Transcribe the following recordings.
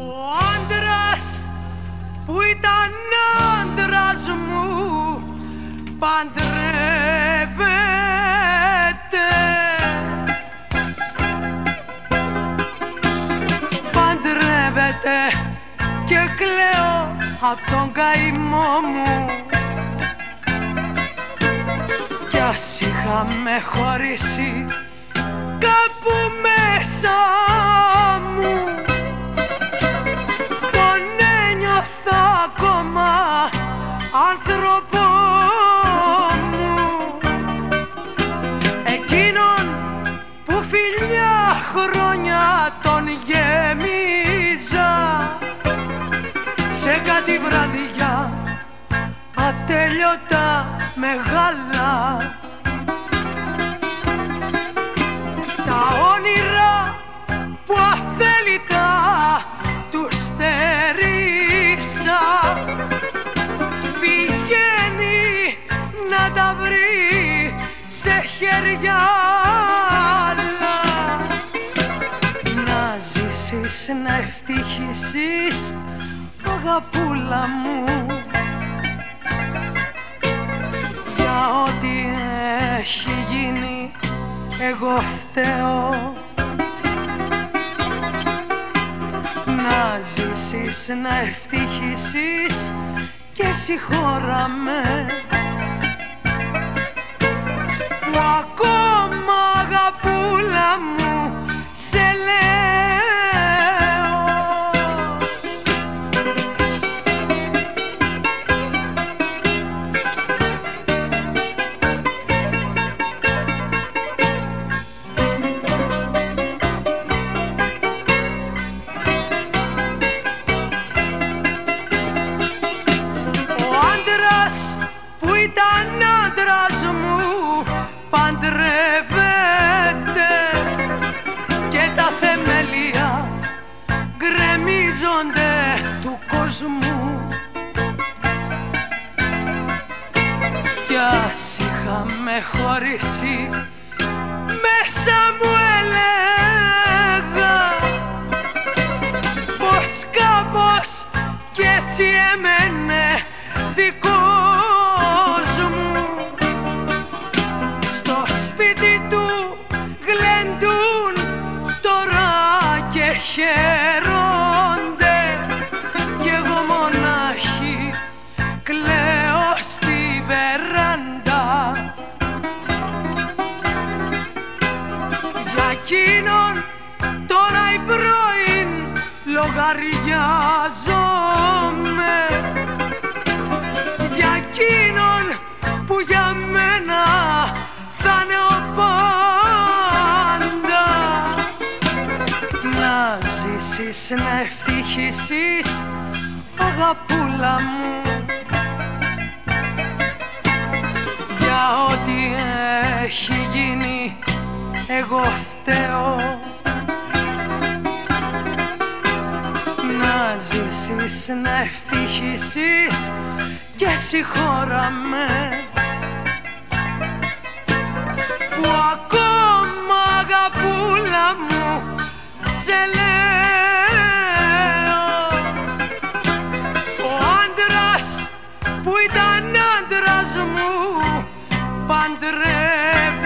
Ο άντρας που ήταν άντρας μου παντρεύεται. Παντρεύεται και κλαίω απ' τον καημό μου. Κι ας είχαμε χωρίσει κάπου μέσα μου άνθρωπο μου εκείνον που φιλιά χρόνια τον γέμιζα σε κάτι βραδιά ατέλειωτα μεγάλα αγαπούλα μου. Για ό,τι έχει γίνει εγώ φταίω. Να ζήσεις, να ευτυχήσεις και συγχώρα με που ακόμα αγαπούλα μου αγαπούλα μου. Για ό,τι έχει γίνει εγώ φταίω. Να ζήσεις, να ευτυχήσεις και συγχώρα με που ακόμα αγαπούλα μου σε λέω άντρας μου παντρεύεται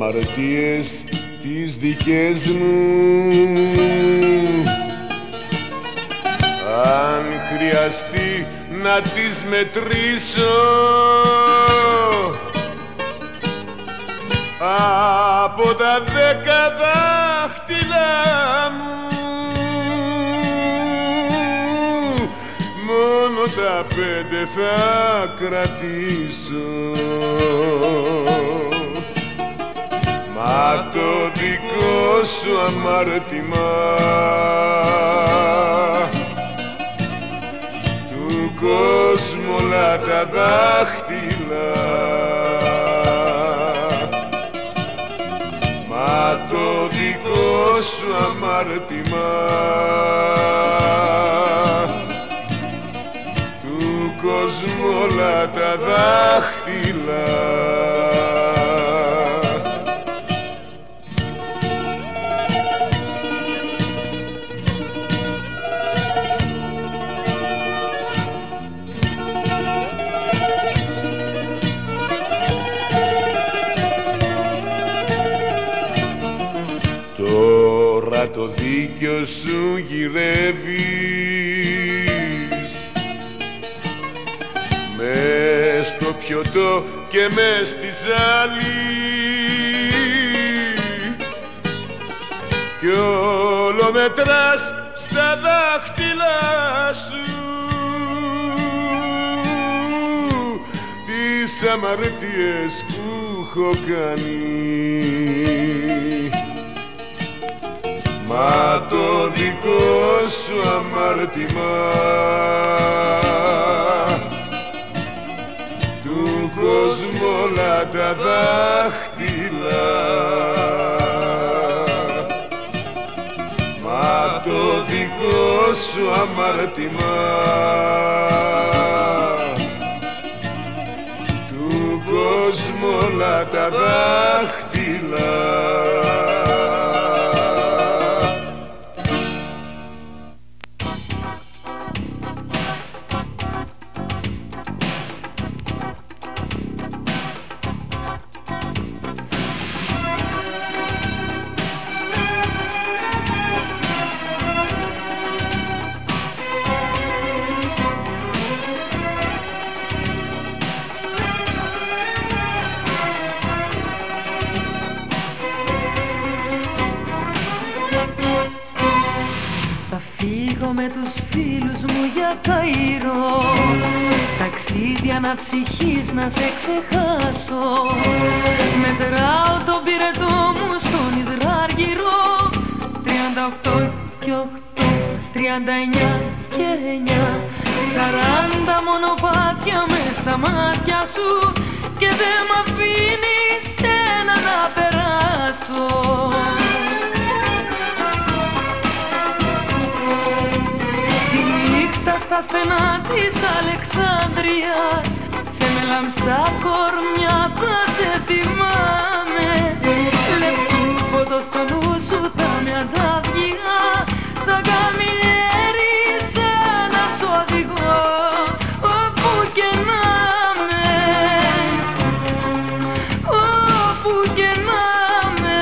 αμαρτίες τις δικές μου. Αν χρειαστεί να τις μετρήσω από τα δέκα δάχτυλα μου μόνο μόνο τα πέντε θα κρατήσω Μα το δικό σου αμάρτημα. Του κόσμου όλα τα δάχτυλα. Μα το δικό σου αμάρτημα. Του κόσμου όλα τα δάχτυλα δίκιο σου γυρεύεις. Μες στο πιωτό και μες στη ζάλη. Κι όλο μετράς στα δάχτυλα σου. Τις αμαρτίες που έχω κάνει Μα το δικό σου αμάρτημα του κόσμου όλα τα δάχτυλα. Μα το δικό σου αμάρτημα του κόσμου όλα τα δάχτυλα ψυχής να σε ξεχάσω. Μετράω τον πυρετό μου στον υδράργυρο. 38 και 8, 39 και 9 Σαράντα μονοπάτια με στα μάτια σου Και δεν μ' αφήνεις ένα να περάσω. Τη νύχτα στα στενά της Αλεξάνδρειας σε μελαμψά κορμιά θα σε θυμάμαι. Λεπτού φωτός στο νου σου θα με αντάβγια Σαν καμιλιέρι σαν να σου οδηγώ Όπου και να με Όπου και να με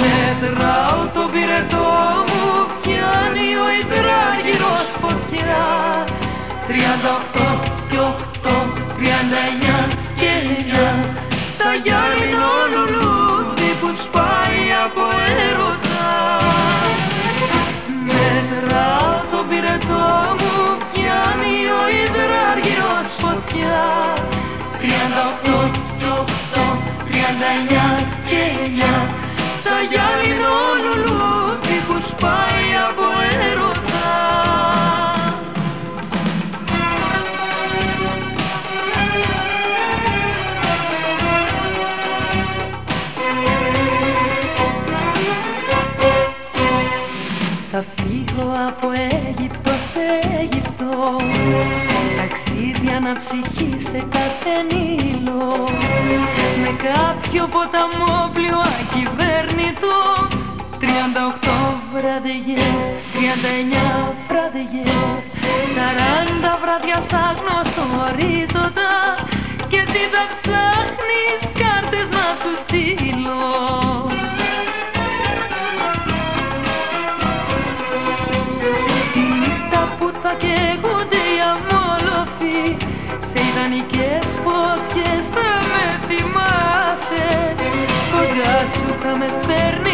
Μετράω το πυρετό μου πιάνει ο υδράγυρος φωτιά. Τριάντα οχτώ και οχτώ, τριάντα εννιά και εννιά. Σαν γυάλινο λουλούδι που σπάει από έρωτα. Μέτρα το πυρετό μου πιάνει ο υδράργυρος φωτιά. Τριάντα οχτώ και οχτώ, τριάντα εννιά και εννιά. Σαν γυάλινο φύγω από Αίγυπτος σε Αίγυπτο. Ταξίδια να ψυχή σε κάθε νήλο Με κάποιο ποταμόπλιο ακυβέρνητο. Τριάντα οχτώ βραδεγιές, τριάντα εννιά βραδεγιές Σαράντα βράδια σαν γνωστό ορίζοντα. Και εσύ θα ψάχνεις κάρτες να σου στείλω θα καίγονται οι αμόλοφοι. Σε ιδανικές φωτιές θα με θυμάσαι. Κοντά σου θα με φέρνει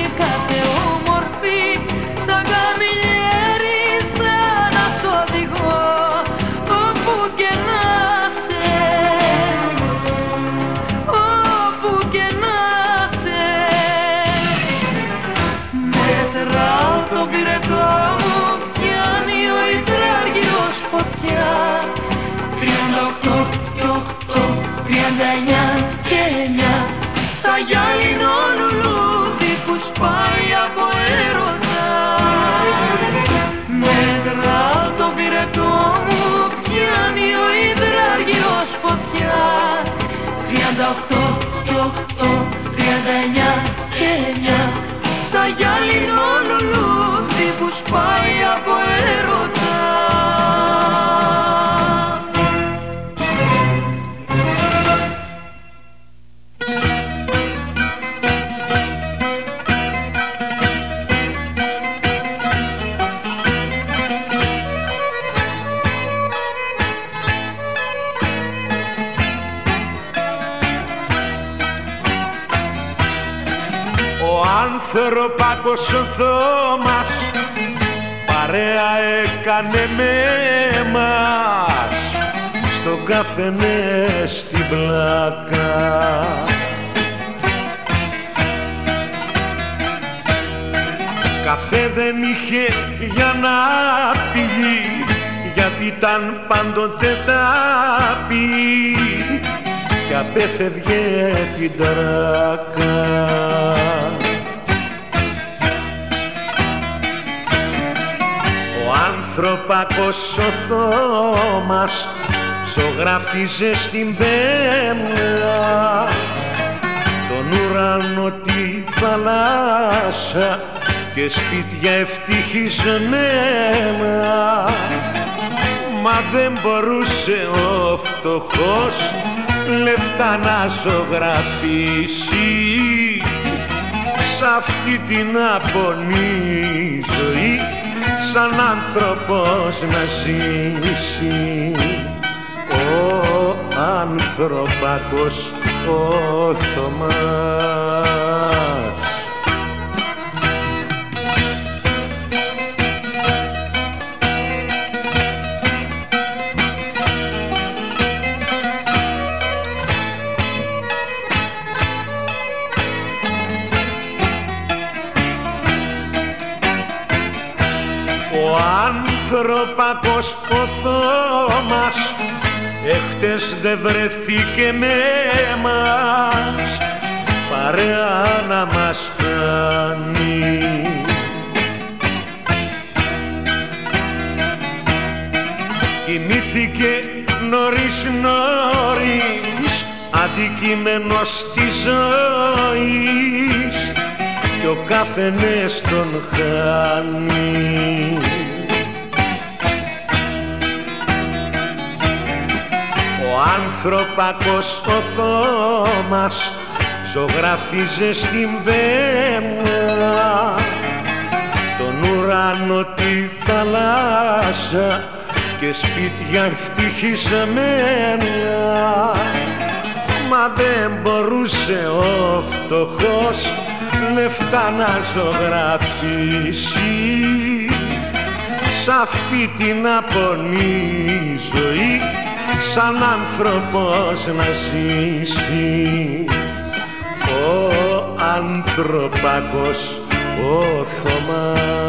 doctor Ανθρωπάκος ο Θώμας παρέα έκανε με μας. Στον καφενέ στην πλάκα. Καφέ δεν είχε για να πηγεί γιατί ήταν πάντοτε τα πει. Και απέφευγε την τράκα ανθρωπάκος ο Θώμας ζωγράφιζε στην πέμνα τον ουρανό τη θαλάσσα και σπίτια ευτυχισμένα μα δεν μπορούσε ο φτωχός λεφτά να ζωγραφίσει. Σ' αυτή την απονή ζωή σαν άνθρωπος να ζήσει. Ο ανθρωπάκος ο Θωμάς ανθρωπάκος ο Θώμας Έχτες δεν βρεθήκε με μας παρέα να μας κάνει. Κοιμήθηκε νωρίς νωρίς αντικείμενος της ζωής και ο καφενές τον χάνει ανθρωπάκος ο Θώμας ζωγράφιζε στην Βέμνα τον ουρανό τη θαλάσσα και σπίτια ευτυχισμένα μα δεν μπορούσε ο φτωχός λεφτά να ζωγραφίσει. Σ' αυτή την απονή ζωή σαν άνθρωπος να ζήσει. Ο ανθρωπάκος ο Θωμάς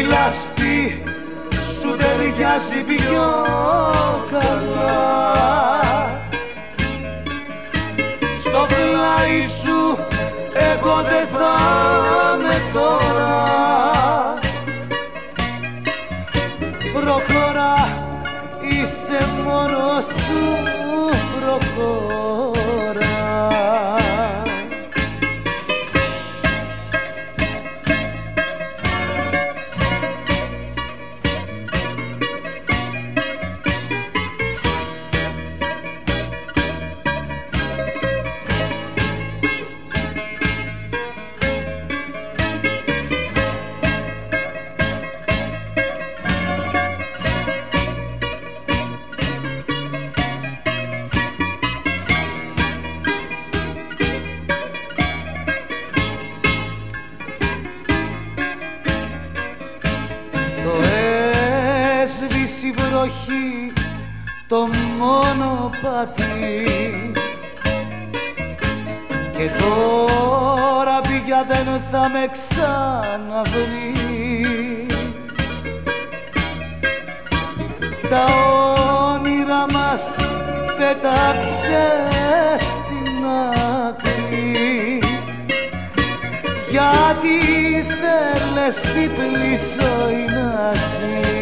λάσπη σου ταιριάζει πιο καλά. Στο πλάι σου εγώ δεν θα με τώρα μονοπάτι και τώρα πια δεν θα με ξαναβρει. Τα όνειρα μας πέταξε στην άκρη. Γιατί θέλες διπλή ζωή να ζεις;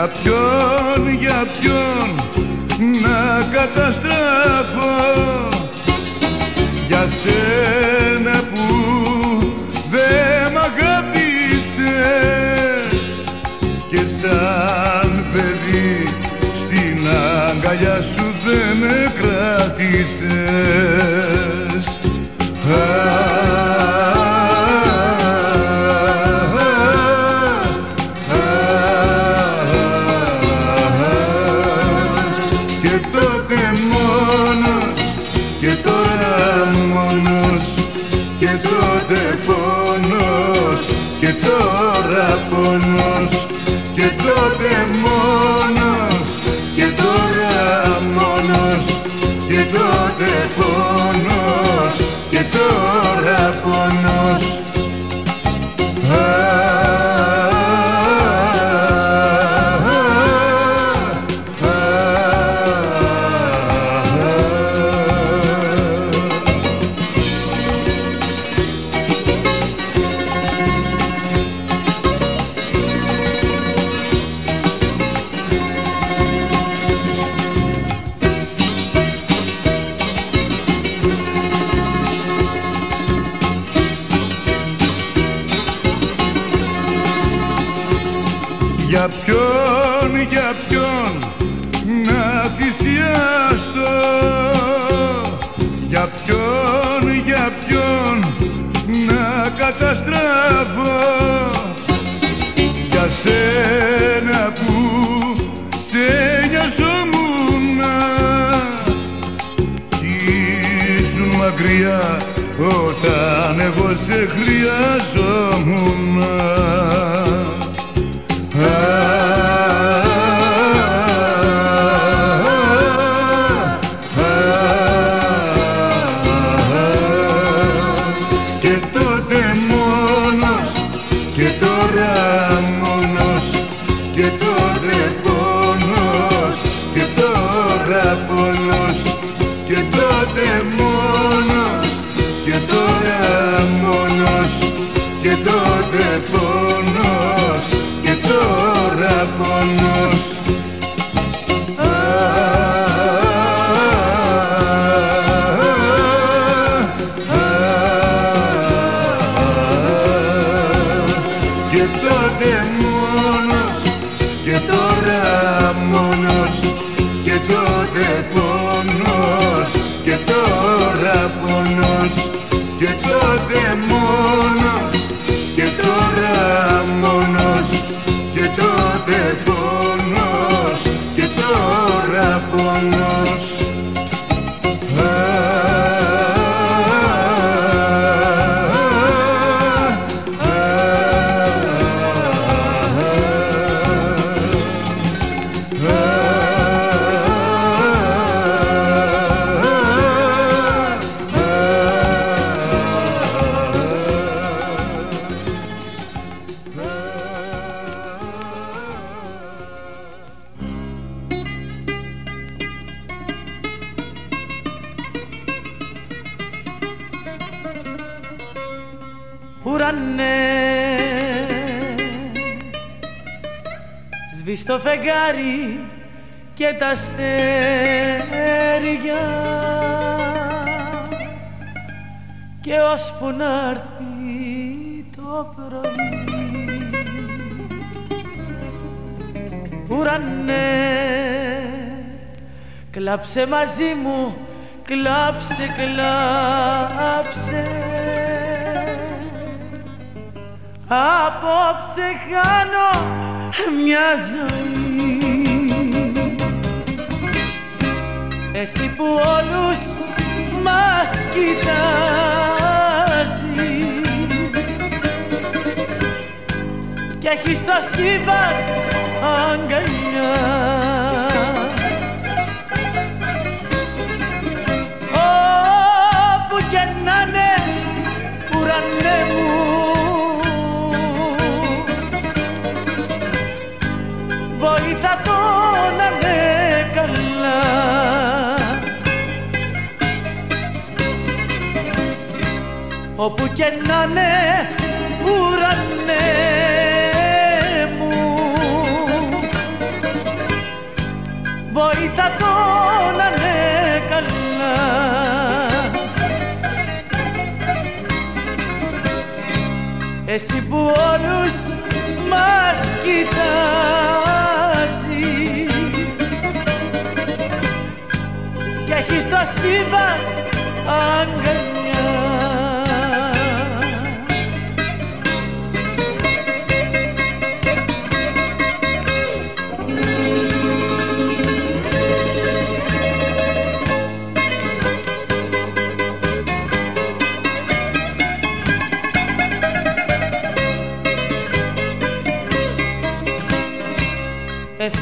Για ποιον, για ποιον να καταστραφώ; Για σένα που δεν μ' αγάπησες. Και σαν παιδί στην αγκαλιά σου δεν με κράτησες les peurs. Όταν κλάψε μαζί μου κλάψε κλάψε. Απόψε χάνω μια ζωή. Εσύ που όλους μας κοιτάζεις. Και έχεις το σύμπαν αγκαλιάς όπου και να είναι ουρανέ μου. Βοήθα το να είναι καλά. Εσύ που όλους μας κοιτάζεις και έχεις το σύμπαν αγκαλιά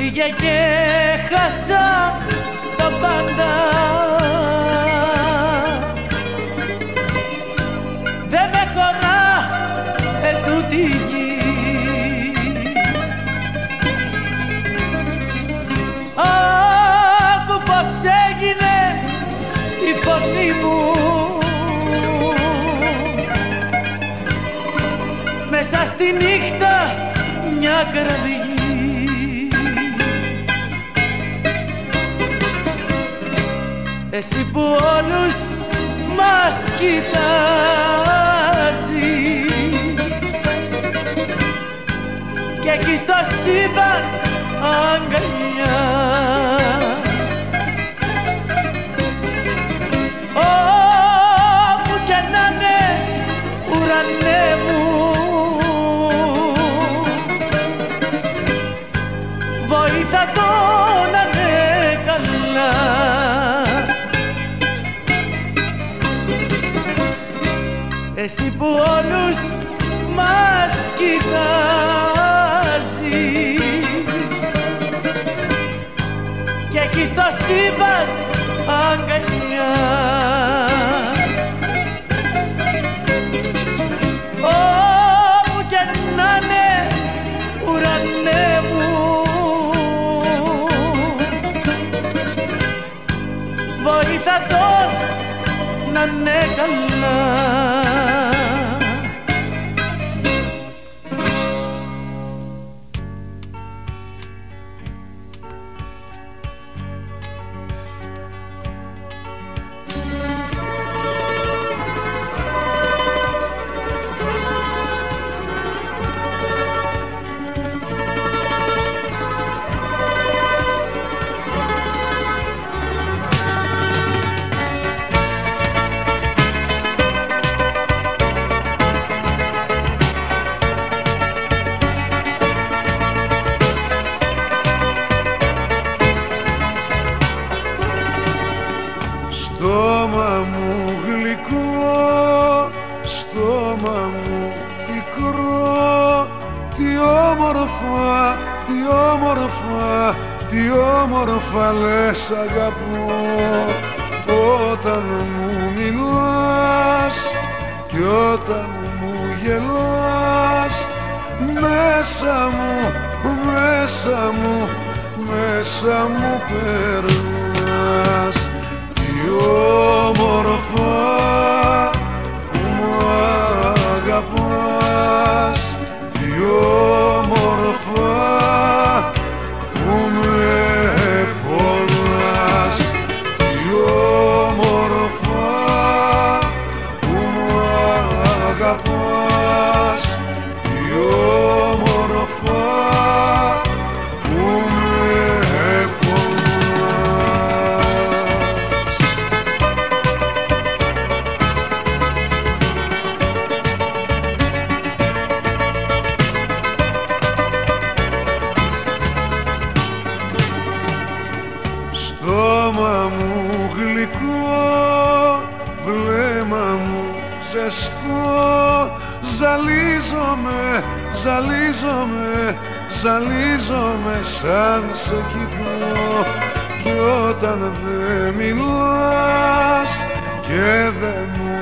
Έφυγε και χάσα τα πάντα. Δεν με χωρά ετούτη γη. Άκου πως έγινε η φωνή μου. Μέσα στη νύχτα μια κραυγή Εσύ που όλους μας κοιτάζεις. Και έχεις το σύμπαν αγκαλιά Εσύ που όλους μας κοιτάζεις. Και έχεις το σύμπαν όταν μου γελάς. Μέσα μου, μέσα μου, μέσα μου περνάς ζαλίζομαι σαν σε κοιτώ Κι όταν δεν μιλάς και δεν μου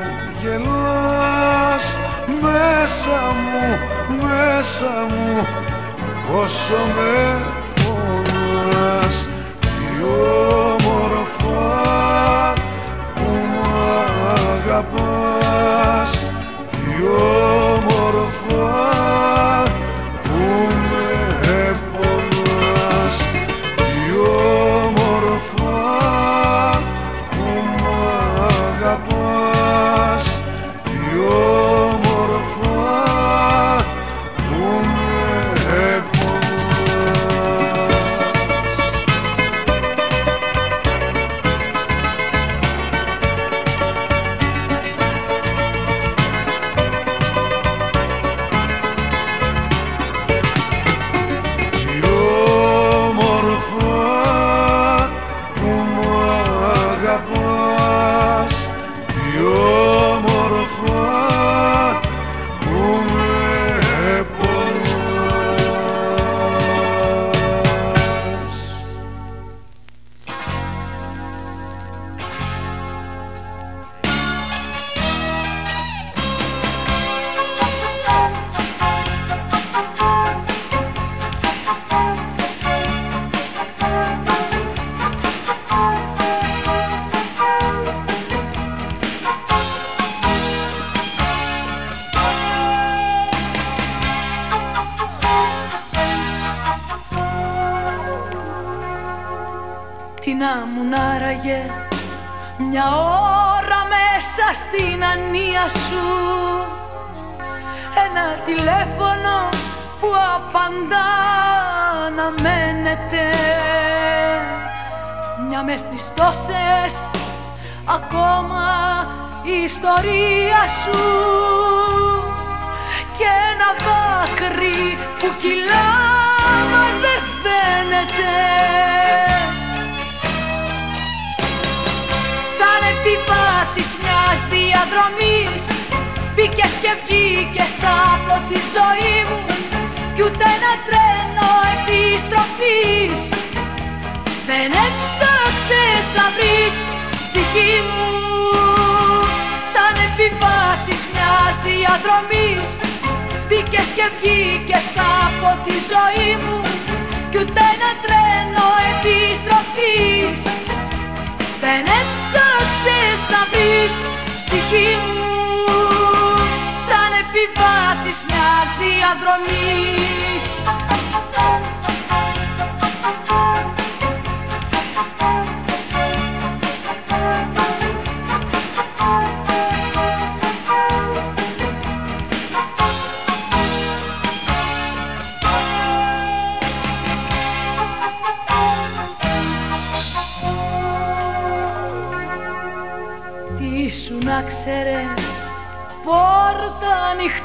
γελάς Μέσα μου, μέσα μου πόσο με να μου άραγε μια ώρα μέσα στην ανία σου. Ένα τηλέφωνο που απαντά να μένετε. Μια μες στις τόσες ακόμα η ιστορία σου. Και ένα δάκρυ που κυλά μα δεν φαίνεται. της μιας διαδρομής. Μπήκες και βγήκες από τη ζωή μου Κι ούτε ένα τρένο επιστροφής. Δεν έψαξες να βρεις ψυχή μου Σαν επιβάτης μιας διαδρομής. Μπήκες και βγήκες από τη ζωή μου Κι ούτε ένα τρένο επιστροφής. Δεν έψαξες έψαξες να βρεις ψυχή μου σαν επιβάτης μιας διαδρομής.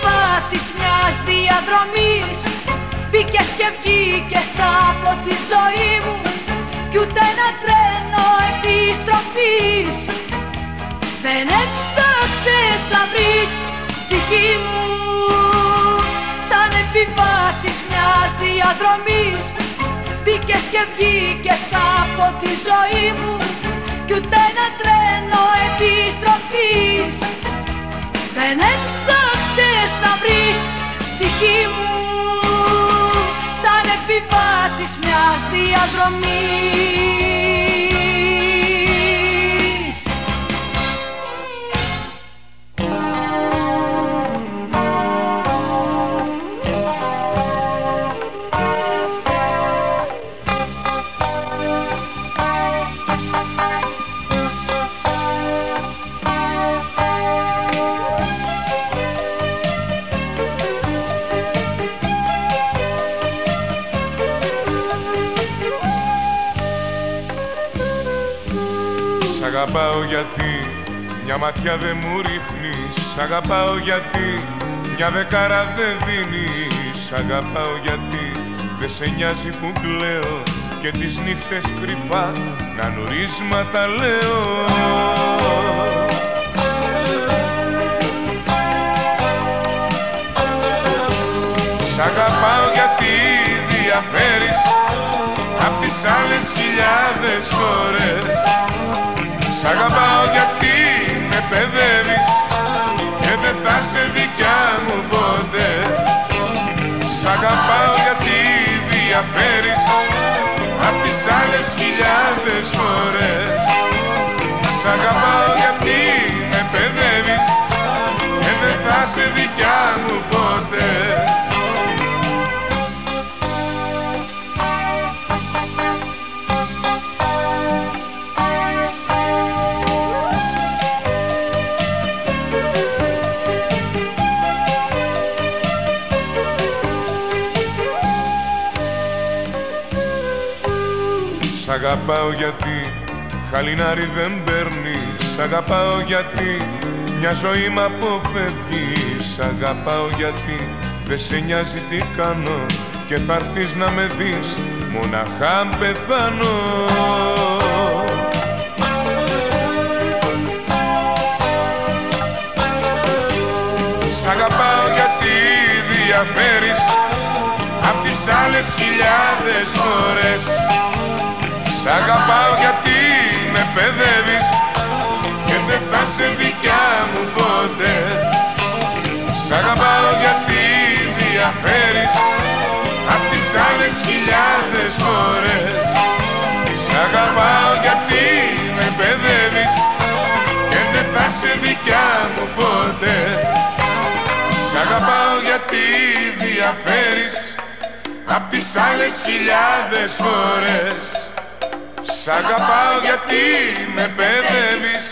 σαν επιβάτης μιας διαδρομής. Μπήκες και βγήκες από τη ζωή μου κι ούτε ένα τρένο επιστροφής. Δεν έψαξες να βρεις ψυχή μου σαν επιβάτης μιας διαδρομής. Μπήκες και βγήκες από τη ζωή μου κι ούτε ένα τρένο επιστροφής. Δεν έψαξες να βρεις ψυχή μου σαν επιβάτης μιας διαδρομής αγαπάω γιατί μια ματιά δεν μου ρίχνεις. Σ' αγαπάω γιατί μια δεκάρα δεν δίνεις. Σ' αγαπάω γιατί δεν σε νοιάζει που κλαίω Και τις νύχτες κρυφά να νουρίσματα λέω. Σ' αγαπάω γιατί διαφέρεις Απ' τις άλλες χιλιάδες φορές Σ' αγαπάω γιατί με παιδεύεις Και δεν θα σε δικιά μου ποτέ. Σ' αγαπάω γιατί διαφέρεις Απ' τις άλλες χιλιάδες φορές. Σ' αγαπάω γιατί αγαπάω γιατί χαλινάρι δεν παίρνει. Σ' αγαπάω γιατί μια ζωή μ' αποφεύγει. Σ' αγαπάω γιατί δεν σε νοιάζει τι κάνω Και θα έρθεις να με δεις. Μοναχά αν πεθάνω. Σ' αγαπάω γιατί διαφέρεις Απ' τις άλλες χιλιάδες φορές Σ' αγαπάω γιατί με παιδεύεις Και δεν θα σε δικιά μου ποτέ. Σ' αγαπάω γιατί διαφέρεις Απ' τις άλλες χιλιάδες φορές. Σ' αγαπάω γιατί με παιδεύεις Και δεν θα σε δικιά μου ποτέ. Σ' αγαπάω γιατί διαφέρεις Απ' τις άλλες χιλιάδες φορές Σ' αγαπάω γιατί με παιδεύεις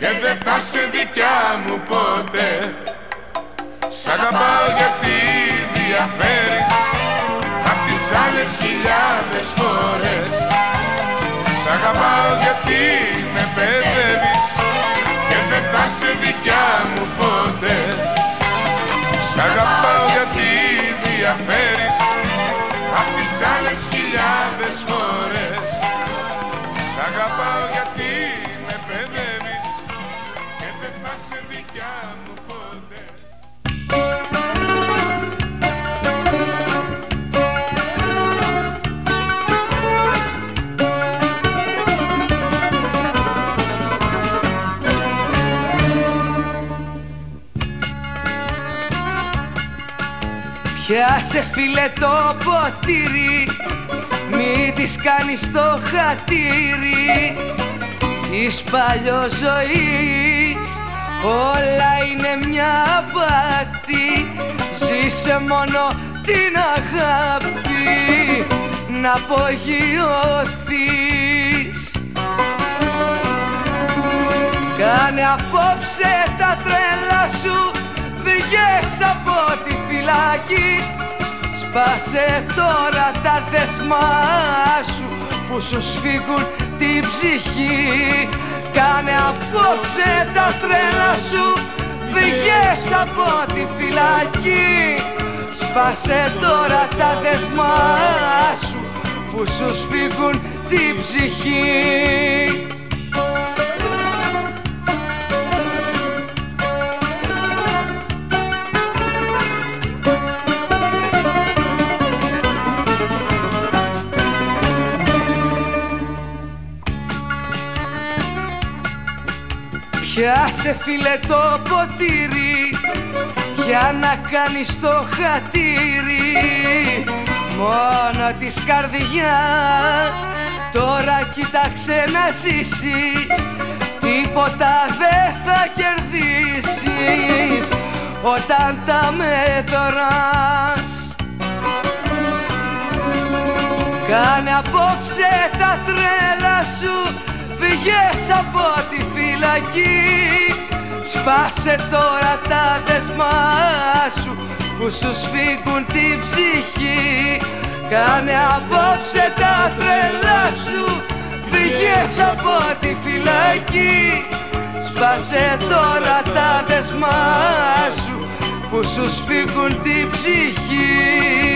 Και δεν θα σε δικιά μου ποτέ. Σ' αγαπάω γιατί διαφέρεις Απ' τις άλλες χιλιάδες φορές. Σ' αγαπάω γιατί με παιδεύεις Και δεν θα σε δικιά μου ποτέ. Σ' αγαπάω γιατί διαφέρεις Απ' τις άλλες χιλιάδες φορές. Σ' αγαπάω γιατί με παιδεύεις Και δεν θα σε δικιά μου ποτέ. Πιάσε φίλε το ποτήρι Μη της κάνεις το χατήρι Της παλιοζωής. Όλα είναι μια απάτη Ζήσε μόνο την αγάπη Να απογειωθείς. Κάνε απόψε τα τρέλα σου Σπάσε τώρα τα δεσμά σου Που σου σφίγγουν την ψυχή. Κάνε απόψε τα τρέλα σου Βγες από τη φυλακή. Σπάσε τώρα τα δεσμά σου Που σου σφίγγουν την ψυχή Πιάσε φίλε το ποτήρι για να κάνεις το χατήρι. Μόνο της καρδιάς τώρα κοίταξε να ζήσεις. Τίποτα δεν θα κερδίσεις όταν τα μετράς. Κάνε απόψε τα τρέλα σου Βγες από τη φυλακή. Σπάσε τώρα τα δεσμά σου Που σου σφίγγουν την ψυχή. Κάνε απόψε τα τρέλα σου. Φύγες από τη φυλακή. Σπάσε τώρα τα δεσμά σου που σου σφίγγουν την ψυχή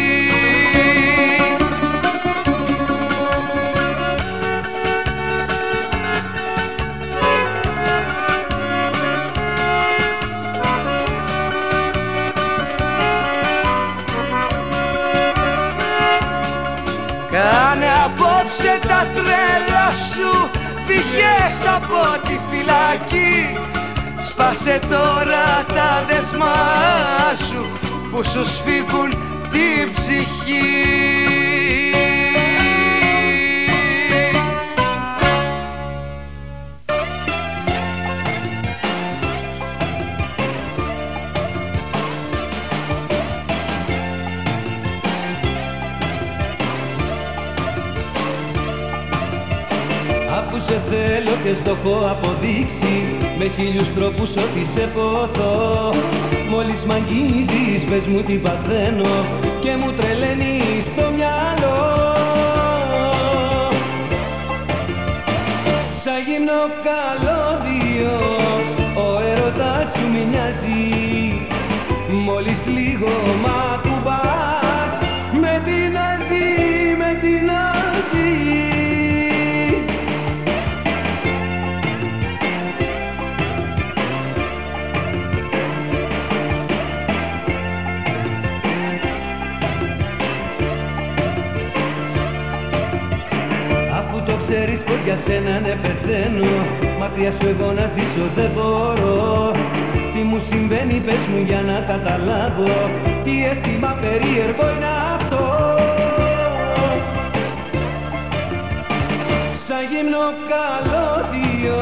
τα τρέλα σου Φύγες από τη φυλακή. Σπάσε τώρα τα δεσμά σου Που σου σφίγγουν την ψυχή σε θέλω και στο έχω αποδείξει. Με χίλιους τρόπους ότι σε ποθώ. Μόλις μ' αγγίζεις πες μου τι παθαίνω. Και μου τρελαίνεις το μυαλό. Σαν γυμνό καλώδιο για σένα ναι πεθαίνω. Μακριά σου εγώ να ζήσω δεν μπορώ. Τι μου συμβαίνει πες μου για να καταλάβω. Τι αίσθημα περίεργο είναι αυτό. Σαν γυμνό καλώδιο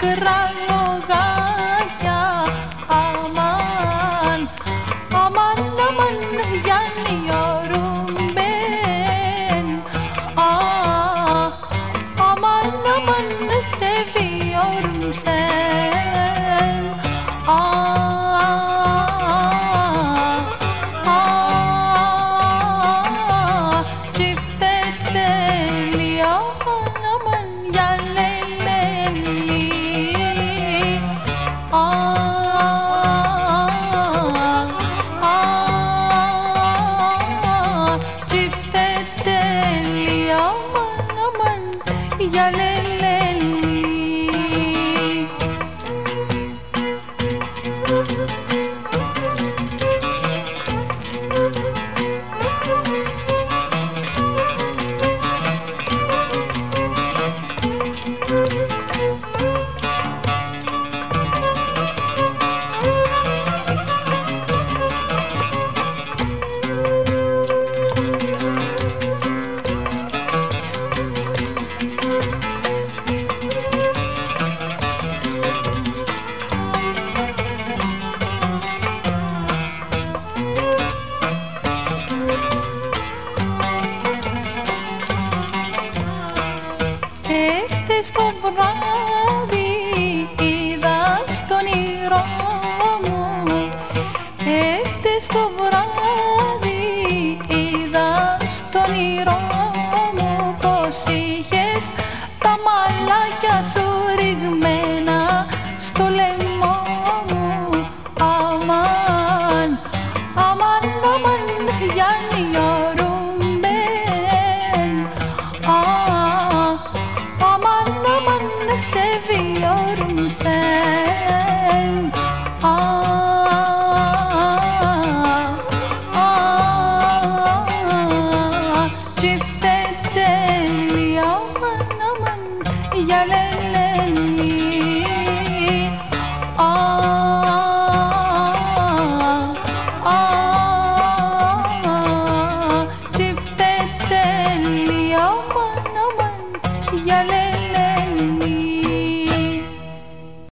kerana